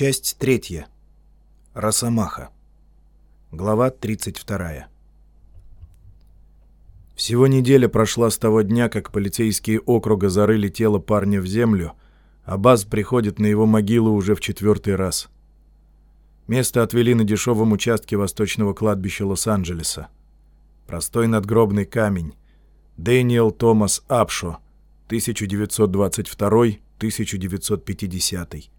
Часть третья. Росомаха. Глава 32. Всего неделя прошла с того дня, как полицейские округа зарыли тело парня в землю, а Баз приходит на его могилу уже в четвертый раз. Место отвели на дешевом участке восточного кладбища Лос-Анджелеса. Простой надгробный камень. Дэниел Томас Апшо, 1922-1950.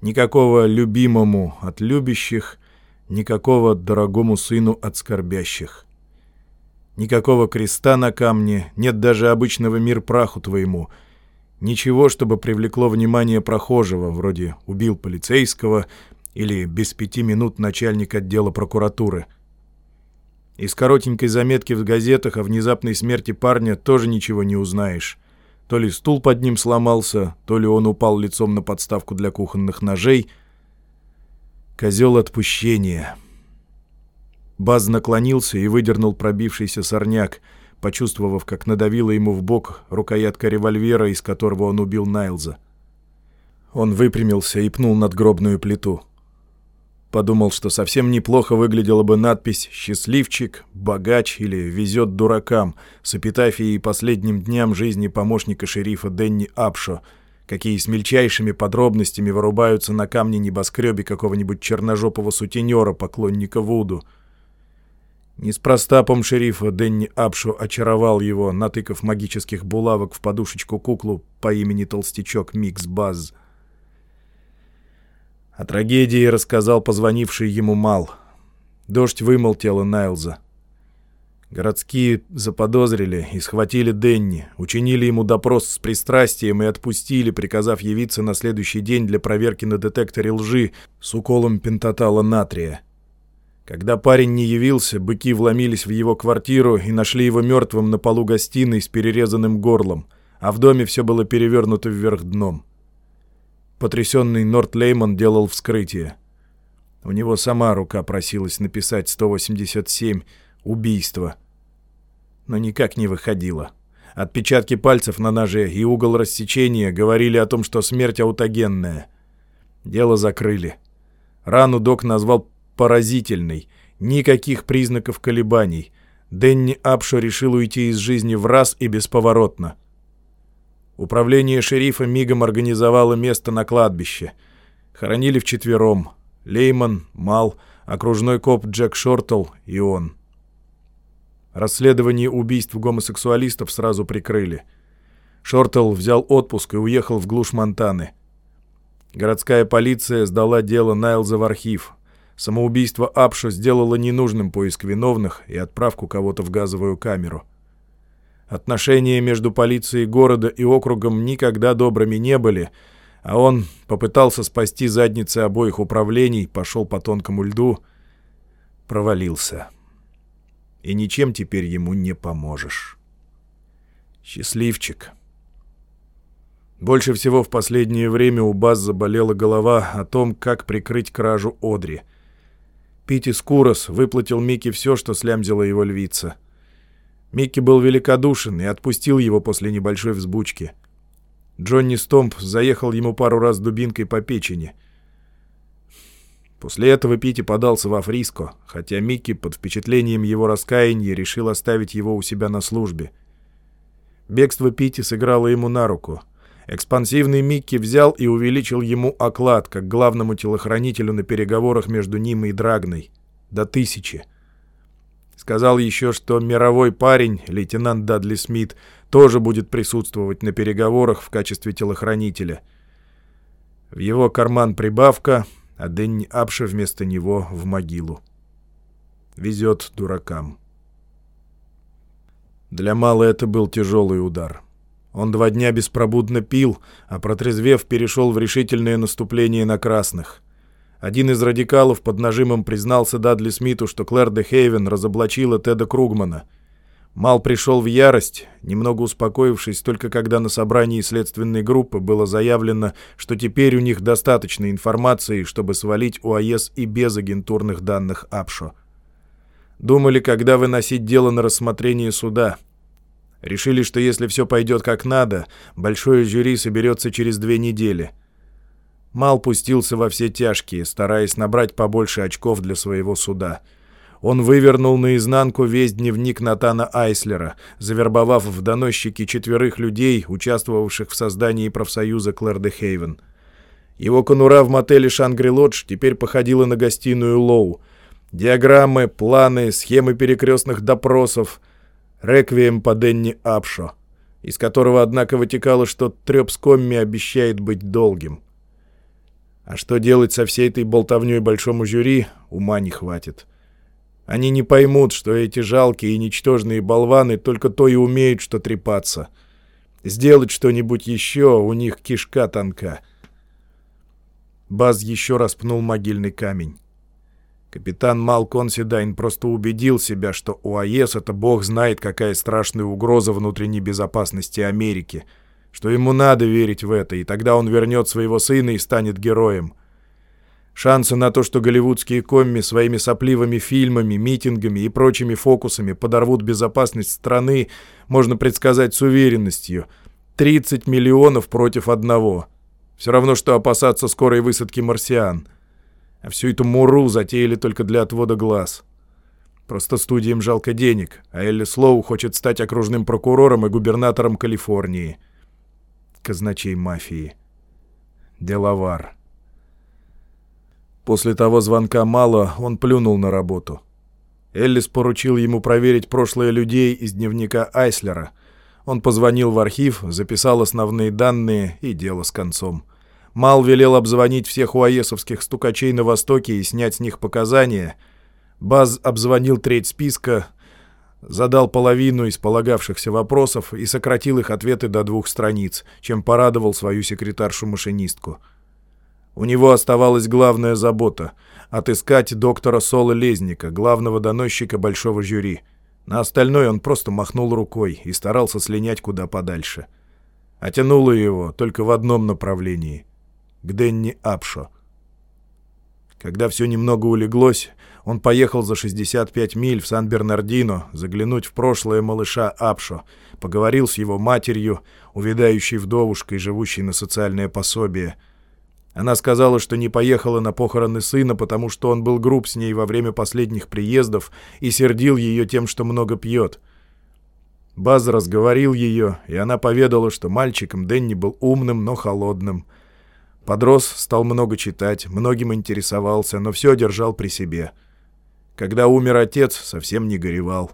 Никакого любимому от любящих, никакого дорогому сыну от скорбящих. Никакого креста на камне, нет даже обычного мир праху твоему. Ничего, чтобы привлекло внимание прохожего, вроде «убил полицейского» или «без пяти минут начальник отдела прокуратуры». Из коротенькой заметки в газетах о внезапной смерти парня тоже ничего не узнаешь. То ли стул под ним сломался, то ли он упал лицом на подставку для кухонных ножей. Козел отпущения. Баз наклонился и выдернул пробившийся сорняк, почувствовав, как надавила ему в бок рукоятка револьвера, из которого он убил Найлза. Он выпрямился и пнул надгробную плиту. Подумал, что совсем неплохо выглядела бы надпись «Счастливчик», «Богач» или «Везет дуракам» с эпитафией последним дням жизни помощника шерифа Денни Апшо, какие с мельчайшими подробностями вырубаются на камне небоскребе какого-нибудь черножопого сутенера, поклонника Вуду. Неспроста пом шерифа Денни Апшо очаровал его, натыкав магических булавок в подушечку куклу по имени Толстячок Микс Базз. О трагедии рассказал позвонивший ему Мал. Дождь вымыл тело Найлза. Городские заподозрили и схватили Денни, учинили ему допрос с пристрастием и отпустили, приказав явиться на следующий день для проверки на детекторе лжи с уколом пентатала натрия. Когда парень не явился, быки вломились в его квартиру и нашли его мертвым на полу гостиной с перерезанным горлом, а в доме все было перевернуто вверх дном. Потрясенный Норт Лейман делал вскрытие. У него сама рука просилась написать 187 «Убийство». Но никак не выходило. Отпечатки пальцев на ноже и угол рассечения говорили о том, что смерть аутогенная. Дело закрыли. Рану док назвал поразительной. Никаких признаков колебаний. Дэнни Апшо решил уйти из жизни в раз и бесповоротно. Управление шерифа мигом организовало место на кладбище. Хоронили вчетвером. Лейман, Мал, окружной коп Джек Шортл и он. Расследование убийств гомосексуалистов сразу прикрыли. Шортл взял отпуск и уехал в глушь Монтаны. Городская полиция сдала дело Найлза в архив. Самоубийство Апша сделало ненужным поиск виновных и отправку кого-то в газовую камеру. Отношения между полицией города и округом никогда добрыми не были, а он попытался спасти задницы обоих управлений, пошел по тонкому льду, провалился. И ничем теперь ему не поможешь. Счастливчик. Больше всего в последнее время у Баз заболела голова о том, как прикрыть кражу Одри. Пити Скурос выплатил Микки все, что слямзила его львица — Микки был великодушен и отпустил его после небольшой взбучки. Джонни Стомп заехал ему пару раз дубинкой по печени. После этого Пити подался во Фриско, хотя Микки под впечатлением его раскаяния решил оставить его у себя на службе. Бегство Пити сыграло ему на руку. Экспансивный Микки взял и увеличил ему оклад, как главному телохранителю на переговорах между ним и Драгной. До тысячи. Сказал еще, что мировой парень, лейтенант Дадли Смит, тоже будет присутствовать на переговорах в качестве телохранителя. В его карман прибавка, а Дэнни Апша вместо него в могилу. Везет дуракам. Для Мала это был тяжелый удар. Он два дня беспробудно пил, а протрезвев перешел в решительное наступление на красных — один из радикалов под нажимом признался Дадли Смиту, что Клэр де Хейвен разоблачила Теда Кругмана. Мал пришел в ярость, немного успокоившись только когда на собрании следственной группы было заявлено, что теперь у них достаточно информации, чтобы свалить УАЭС и без агентурных данных Апшо. Думали, когда выносить дело на рассмотрение суда. Решили, что если все пойдет как надо, большое жюри соберется через две недели — Мал пустился во все тяжкие, стараясь набрать побольше очков для своего суда. Он вывернул наизнанку весь дневник Натана Айслера, завербовав в доносчики четверых людей, участвовавших в создании профсоюза Клэр-де-Хейвен. Его конура в мотеле «Шангри-Лодж» теперь походила на гостиную Лоу. Диаграммы, планы, схемы перекрестных допросов. Реквием по Денни Апшо, из которого, однако, вытекало, что треп с обещает быть долгим. А что делать со всей этой болтовней большому жюри, ума не хватит. Они не поймут, что эти жалкие и ничтожные болваны только то и умеют, что трепаться. Сделать что-нибудь еще у них кишка тонка. Баз еще раз пнул могильный камень. Капитан Мал Консидайн просто убедил себя, что УАЭС — это бог знает, какая страшная угроза внутренней безопасности Америки — что ему надо верить в это, и тогда он вернет своего сына и станет героем. Шансы на то, что голливудские комми своими сопливыми фильмами, митингами и прочими фокусами подорвут безопасность страны, можно предсказать с уверенностью. 30 миллионов против одного. Все равно, что опасаться скорой высадки марсиан. А всю эту муру затеяли только для отвода глаз. Просто студиям жалко денег, а Элли Слоу хочет стать окружным прокурором и губернатором Калифорнии казначей мафии. Деловар. После того звонка мало, он плюнул на работу. Эллис поручил ему проверить прошлое людей из дневника Айслера. Он позвонил в архив, записал основные данные и дело с концом. Мал велел обзвонить всех уаесовских стукачей на Востоке и снять с них показания. Баз обзвонил треть списка, задал половину из полагавшихся вопросов и сократил их ответы до двух страниц, чем порадовал свою секретаршу-машинистку. У него оставалась главная забота — отыскать доктора Сола Лезника, главного доносчика большого жюри. На остальное он просто махнул рукой и старался слинять куда подальше. А его только в одном направлении — к Денни Апшо. Когда все немного улеглось, он поехал за 65 миль в Сан-Бернардино заглянуть в прошлое малыша Апшо, поговорил с его матерью, увядающей вдовушкой, живущей на социальное пособие. Она сказала, что не поехала на похороны сына, потому что он был груб с ней во время последних приездов и сердил ее тем, что много пьет. Баз разговорил ее, и она поведала, что мальчиком Дэнни был умным, но холодным. Подрос, стал много читать, многим интересовался, но все держал при себе — когда умер отец, совсем не горевал.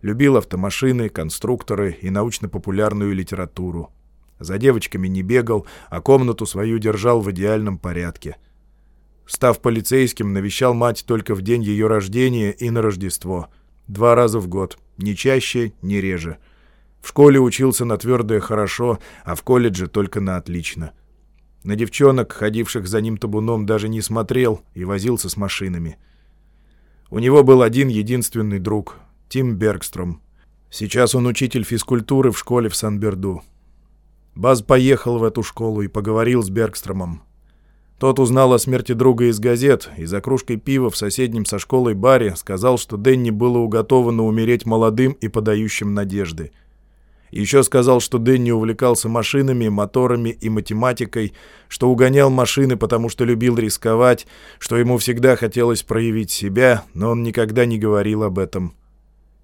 Любил автомашины, конструкторы и научно-популярную литературу. За девочками не бегал, а комнату свою держал в идеальном порядке. Став полицейским, навещал мать только в день ее рождения и на Рождество. Два раза в год, ни чаще, ни реже. В школе учился на твердое хорошо, а в колледже только на отлично. На девчонок, ходивших за ним табуном, даже не смотрел и возился с машинами. У него был один единственный друг — Тим Бергстром. Сейчас он учитель физкультуры в школе в Сан-Берду. Баз поехал в эту школу и поговорил с Бергстромом. Тот узнал о смерти друга из газет и за кружкой пива в соседнем со школой баре сказал, что Денни было уготовано умереть молодым и подающим надежды — еще сказал, что Дэнни увлекался машинами, моторами и математикой, что угонял машины, потому что любил рисковать, что ему всегда хотелось проявить себя, но он никогда не говорил об этом.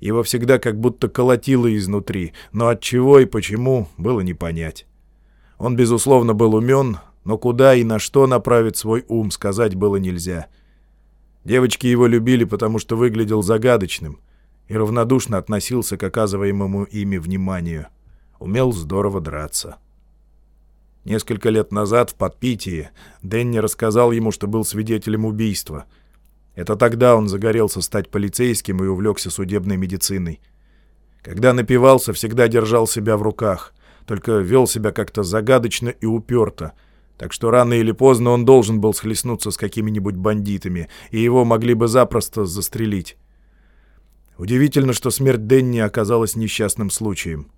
Его всегда как будто колотило изнутри, но от чего и почему было не понять. Он, безусловно, был умен, но куда и на что направить свой ум, сказать было нельзя. Девочки его любили, потому что выглядел загадочным — и равнодушно относился к оказываемому ими вниманию. Умел здорово драться. Несколько лет назад в подпитии Дэнни рассказал ему, что был свидетелем убийства. Это тогда он загорелся стать полицейским и увлекся судебной медициной. Когда напивался, всегда держал себя в руках, только вел себя как-то загадочно и уперто, так что рано или поздно он должен был схлестнуться с какими-нибудь бандитами, и его могли бы запросто застрелить. Удивительно, что смерть Денни оказалась несчастным случаем.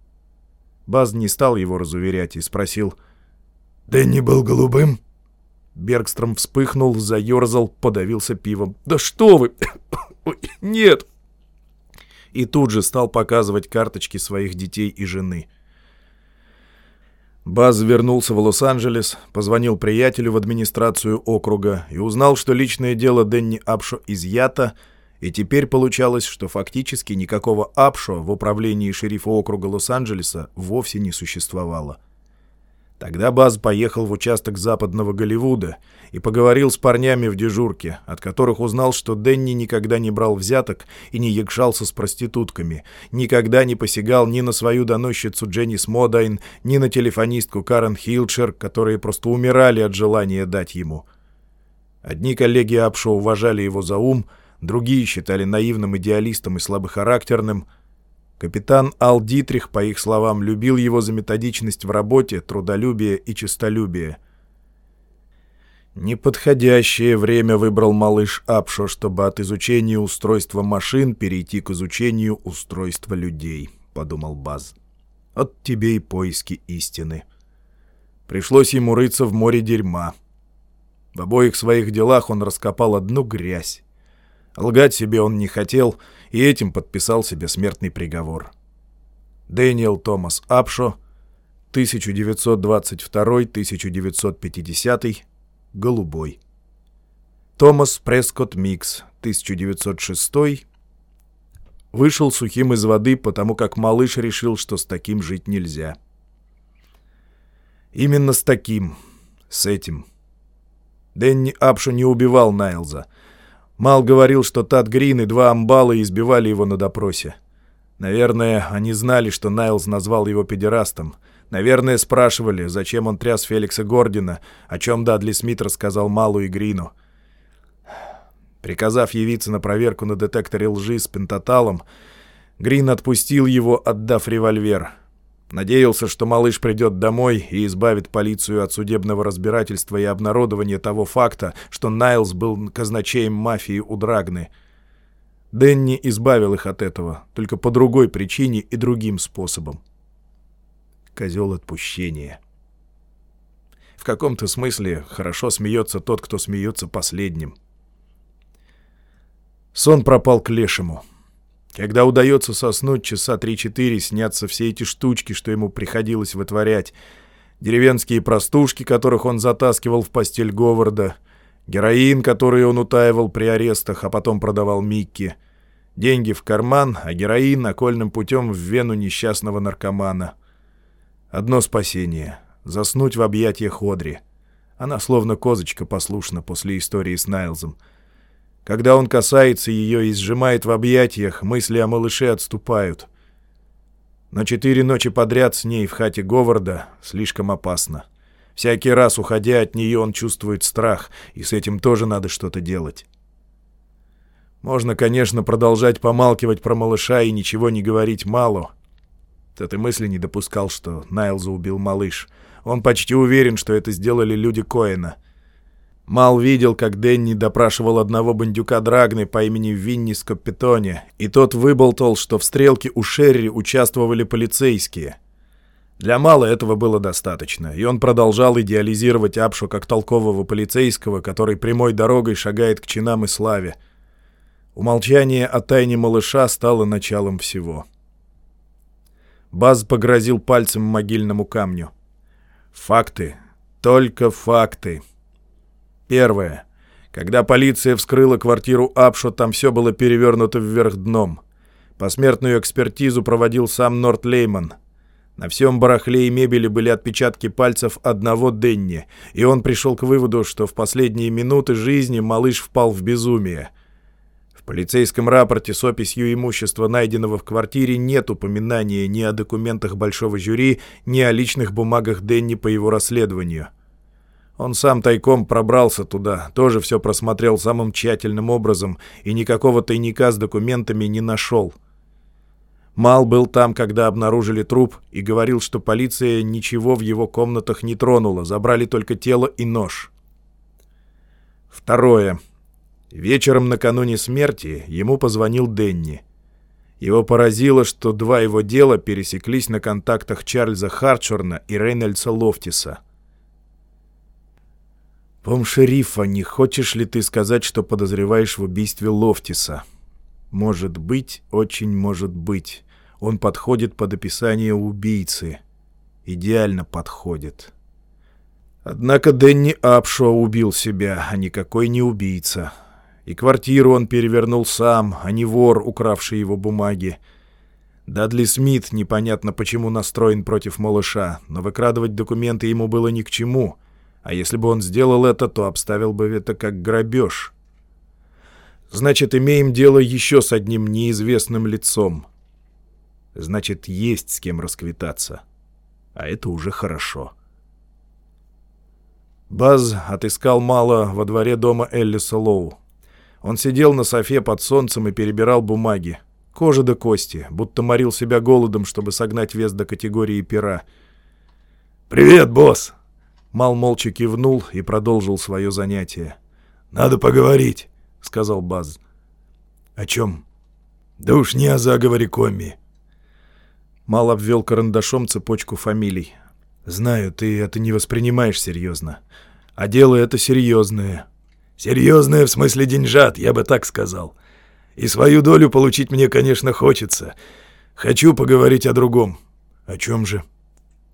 Баз не стал его разуверять и спросил. «Денни был голубым?» Бергстром вспыхнул, заерзал, подавился пивом. «Да что вы! Нет!» И тут же стал показывать карточки своих детей и жены. Баз вернулся в Лос-Анджелес, позвонил приятелю в администрацию округа и узнал, что личное дело Дэнни Апшо изъято, и теперь получалось, что фактически никакого Апшо в управлении шерифа округа Лос-Анджелеса вовсе не существовало. Тогда Баз поехал в участок западного Голливуда и поговорил с парнями в дежурке, от которых узнал, что Дэнни никогда не брал взяток и не якшался с проститутками, никогда не посягал ни на свою доносчицу Дженнис Модайн, ни на телефонистку Карен Хилчер, которые просто умирали от желания дать ему. Одни коллеги Апшо уважали его за ум, другие считали наивным идеалистом и слабохарактерным — Капитан Ал Дитрих, по их словам, любил его за методичность в работе, трудолюбие и честолюбие. Неподходящее время выбрал малыш Апшо, чтобы от изучения устройства машин перейти к изучению устройства людей, — подумал Баз. От тебе и поиски истины. Пришлось ему рыться в море дерьма. В обоих своих делах он раскопал одну грязь. Лгать себе он не хотел — и этим подписал себе смертный приговор. Дэниел Томас Апшо, 1922-1950, голубой. Томас Прескотт Микс, 1906, вышел сухим из воды, потому как малыш решил, что с таким жить нельзя. Именно с таким, с этим. Дэнни Апшо не убивал Найлза — Мал говорил, что Тат Грин и два амбала избивали его на допросе. Наверное, они знали, что Найлз назвал его педерастом. Наверное, спрашивали, зачем он тряс Феликса Гордина, о чем Дадли Смит рассказал Малу и Грину. Приказав явиться на проверку на детекторе лжи с пентаталом, Грин отпустил его, отдав револьвер. Надеялся, что малыш придет домой и избавит полицию от судебного разбирательства и обнародования того факта, что Найлз был казначеем мафии у Драгны. Дэнни избавил их от этого, только по другой причине и другим способом. Козел отпущения. В каком-то смысле хорошо смеется тот, кто смеется последним. Сон пропал к лешему. Когда удается соснуть часа три-четыре, снятся все эти штучки, что ему приходилось вытворять. Деревенские простушки, которых он затаскивал в постель Говарда. Героин, который он утаивал при арестах, а потом продавал Микки. Деньги в карман, а героин окольным путем в вену несчастного наркомана. Одно спасение — заснуть в объятиях Одри. Она словно козочка послушна после истории с Найлзом — когда он касается ее и сжимает в объятиях, мысли о малыше отступают. Но четыре ночи подряд с ней в хате Говарда слишком опасно. Всякий раз, уходя от нее, он чувствует страх, и с этим тоже надо что-то делать. Можно, конечно, продолжать помалкивать про малыша и ничего не говорить мало. Тот и мысли не допускал, что Найлза убил малыш. Он почти уверен, что это сделали люди Коэна — Мал видел, как Дэнни допрашивал одного бандюка Драгны по имени Винни Скоппетоне, и тот выболтал, что в стрелке у Шерри участвовали полицейские. Для Мала этого было достаточно, и он продолжал идеализировать Апшу как толкового полицейского, который прямой дорогой шагает к чинам и славе. Умолчание о тайне малыша стало началом всего. Баз погрозил пальцем могильному камню. «Факты. Только факты». Первое. Когда полиция вскрыла квартиру Апшо, там все было перевернуто вверх дном. Посмертную экспертизу проводил сам Норт Лейман. На всем барахле и мебели были отпечатки пальцев одного Денни, и он пришел к выводу, что в последние минуты жизни малыш впал в безумие. В полицейском рапорте с описью имущества, найденного в квартире, нет упоминания ни о документах большого жюри, ни о личных бумагах Денни по его расследованию. Он сам тайком пробрался туда, тоже все просмотрел самым тщательным образом и никакого тайника с документами не нашел. Мал был там, когда обнаружили труп, и говорил, что полиция ничего в его комнатах не тронула, забрали только тело и нож. Второе. Вечером накануне смерти ему позвонил Денни. Его поразило, что два его дела пересеклись на контактах Чарльза Харчорна и Рейнольдса Лофтиса — «Пом шерифа, не хочешь ли ты сказать, что подозреваешь в убийстве Лофтиса?» «Может быть, очень может быть. Он подходит под описание убийцы». Идеально подходит. Однако Дэнни Апшо убил себя, а никакой не убийца. И квартиру он перевернул сам, а не вор, укравший его бумаги. Дадли Смит непонятно почему настроен против малыша, но выкрадывать документы ему было ни к чему. А если бы он сделал это, то обставил бы это как грабеж. Значит, имеем дело еще с одним неизвестным лицом. Значит, есть с кем расквитаться. А это уже хорошо. Баз отыскал Мало во дворе дома Эллиса Лоу. Он сидел на софе под солнцем и перебирал бумаги. Кожа до кости, будто морил себя голодом, чтобы согнать вес до категории пера. «Привет, босс!» Мал молча кивнул и продолжил свое занятие. «Надо поговорить», — сказал Баз. «О чем?» «Да уж не о заговоре Комми». Мал обвел карандашом цепочку фамилий. «Знаю, ты это не воспринимаешь серьезно. А дело это серьезное». «Серьезное в смысле деньжат, я бы так сказал. И свою долю получить мне, конечно, хочется. Хочу поговорить о другом». «О чем же?»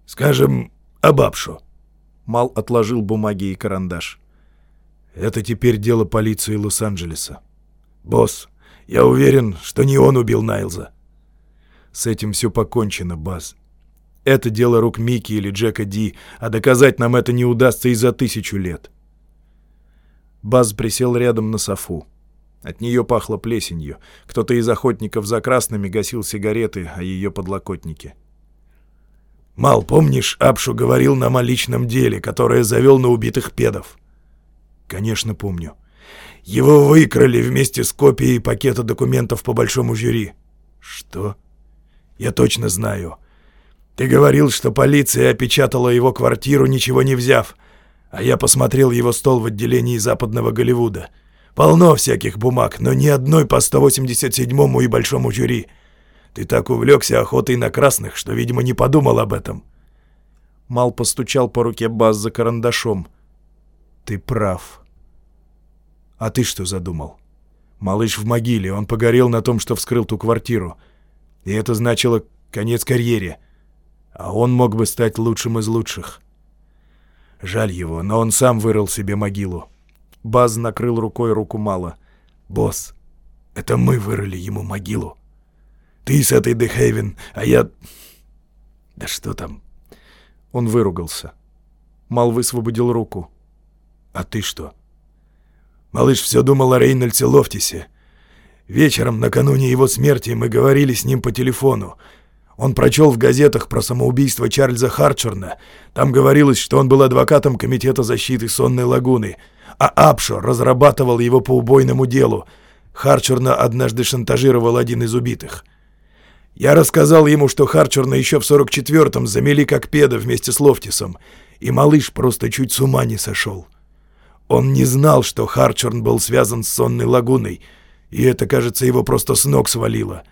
«Скажем, о Бабшу». Мал отложил бумаги и карандаш. «Это теперь дело полиции Лос-Анджелеса». «Босс, я уверен, что не он убил Найлза». «С этим все покончено, Баз. Это дело рук Микки или Джека Ди, а доказать нам это не удастся и за тысячу лет». Баз присел рядом на софу. От нее пахло плесенью. Кто-то из охотников за красными гасил сигареты, о ее подлокотнике. «Мал, помнишь, Апшу говорил нам о личном деле, которое завел на убитых педов?» «Конечно, помню. Его выкрали вместе с копией пакета документов по большому жюри». «Что?» «Я точно знаю. Ты говорил, что полиция опечатала его квартиру, ничего не взяв, а я посмотрел его стол в отделении западного Голливуда. Полно всяких бумаг, но ни одной по 187-му и большому жюри». Ты так увлекся охотой на красных, что, видимо, не подумал об этом. Мал постучал по руке Баз за карандашом. Ты прав. А ты что задумал? Малыш в могиле, он погорел на том, что вскрыл ту квартиру. И это значило конец карьере. А он мог бы стать лучшим из лучших. Жаль его, но он сам вырыл себе могилу. Баз накрыл рукой руку Мала. «Босс, это мы вырыли ему могилу». Ты с этой Дехейвен, а я... Да что там? Он выругался. Мал высвободил руку. А ты что? Малыш все думал о Рейнольдсе Лофтисе. Вечером, накануне его смерти, мы говорили с ним по телефону. Он прочел в газетах про самоубийство Чарльза Харчерна. Там говорилось, что он был адвокатом Комитета защиты Сонной лагуны, а Апшо разрабатывал его по убойному делу. Харчерна однажды шантажировал один из убитых — я рассказал ему, что Харчерна еще в 44-м замели как педа вместе с Лофтисом, и малыш просто чуть с ума не сошел. Он не знал, что Харчерн был связан с сонной лагуной, и это, кажется, его просто с ног свалило.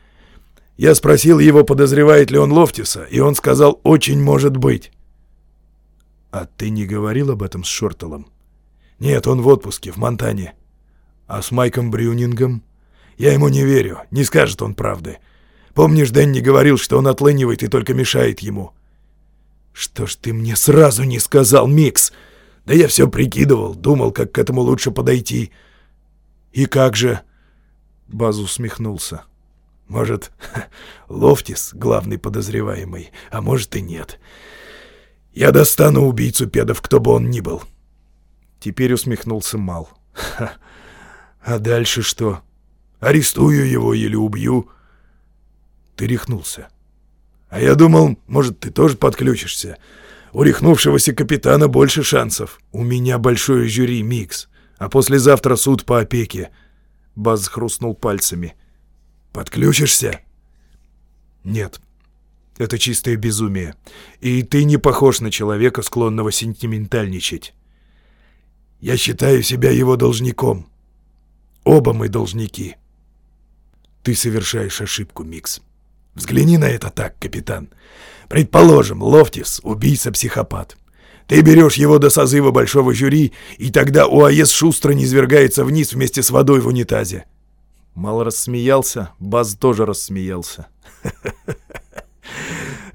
Я спросил его, подозревает ли он Лофтиса, и он сказал, очень может быть. «А ты не говорил об этом с Шортелом?» «Нет, он в отпуске, в Монтане». «А с Майком Брюнингом?» «Я ему не верю, не скажет он правды». Помнишь, Дэнни говорил, что он отлынивает и только мешает ему?» «Что ж ты мне сразу не сказал, Микс?» «Да я все прикидывал, думал, как к этому лучше подойти». «И как же?» Баз усмехнулся. «Может, Лофтис главный подозреваемый, а может и нет. Я достану убийцу педов, кто бы он ни был». Теперь усмехнулся Мал. «А дальше что? Арестую его или убью?» Ты рехнулся. А я думал, может, ты тоже подключишься. У рехнувшегося капитана больше шансов. У меня большое жюри, Микс. А послезавтра суд по опеке. Баз хрустнул пальцами. Подключишься? Нет. Это чистое безумие. И ты не похож на человека, склонного сентиментальничать. Я считаю себя его должником. Оба мы должники. Ты совершаешь ошибку, Микс. Взгляни на это так, капитан. Предположим, Лофтис — убийца-психопат. Ты берешь его до созыва большого жюри, и тогда УАЭС шустро низвергается вниз вместе с водой в унитазе. Мал рассмеялся, Баз тоже рассмеялся.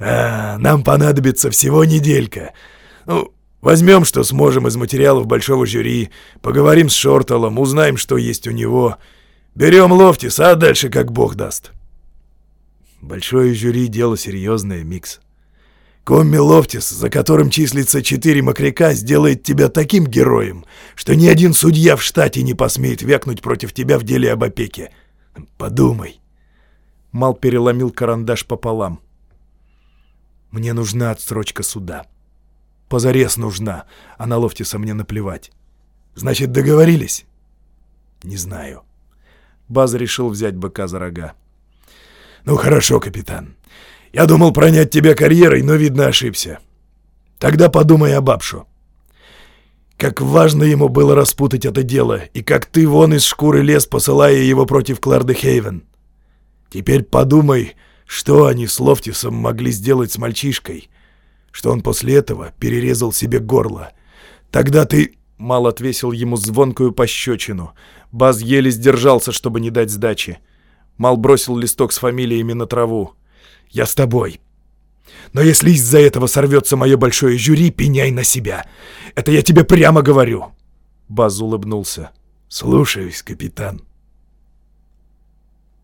А, нам понадобится всего неделька. Ну, возьмем, что сможем из материалов большого жюри, поговорим с Шорталом, узнаем, что есть у него. Берем Лофтис, а дальше как бог даст. Большое жюри — дело серьезное, Микс. Комми Лофтис, за которым числится четыре мокряка, сделает тебя таким героем, что ни один судья в штате не посмеет вякнуть против тебя в деле об опеке. Подумай. Мал переломил карандаш пополам. Мне нужна отсрочка суда. Позарез нужна, а на Лофтиса мне наплевать. Значит, договорились? Не знаю. Баз решил взять быка за рога. Ну хорошо, капитан. Я думал пронять тебя карьерой, но, видно, ошибся. Тогда подумай об Апшу. Как важно ему было распутать это дело, и как ты вон из шкуры лез, посылая его против Кларды Хейвен. Теперь подумай, что они с Лофтисом могли сделать с мальчишкой, что он после этого перерезал себе горло. Тогда ты... Мал отвесил ему звонкую пощечину. Баз еле сдержался, чтобы не дать сдачи. Мал бросил листок с фамилиями на траву. «Я с тобой. Но если из-за этого сорвется мое большое жюри, пеняй на себя. Это я тебе прямо говорю!» Баз улыбнулся. «Слушаюсь, капитан».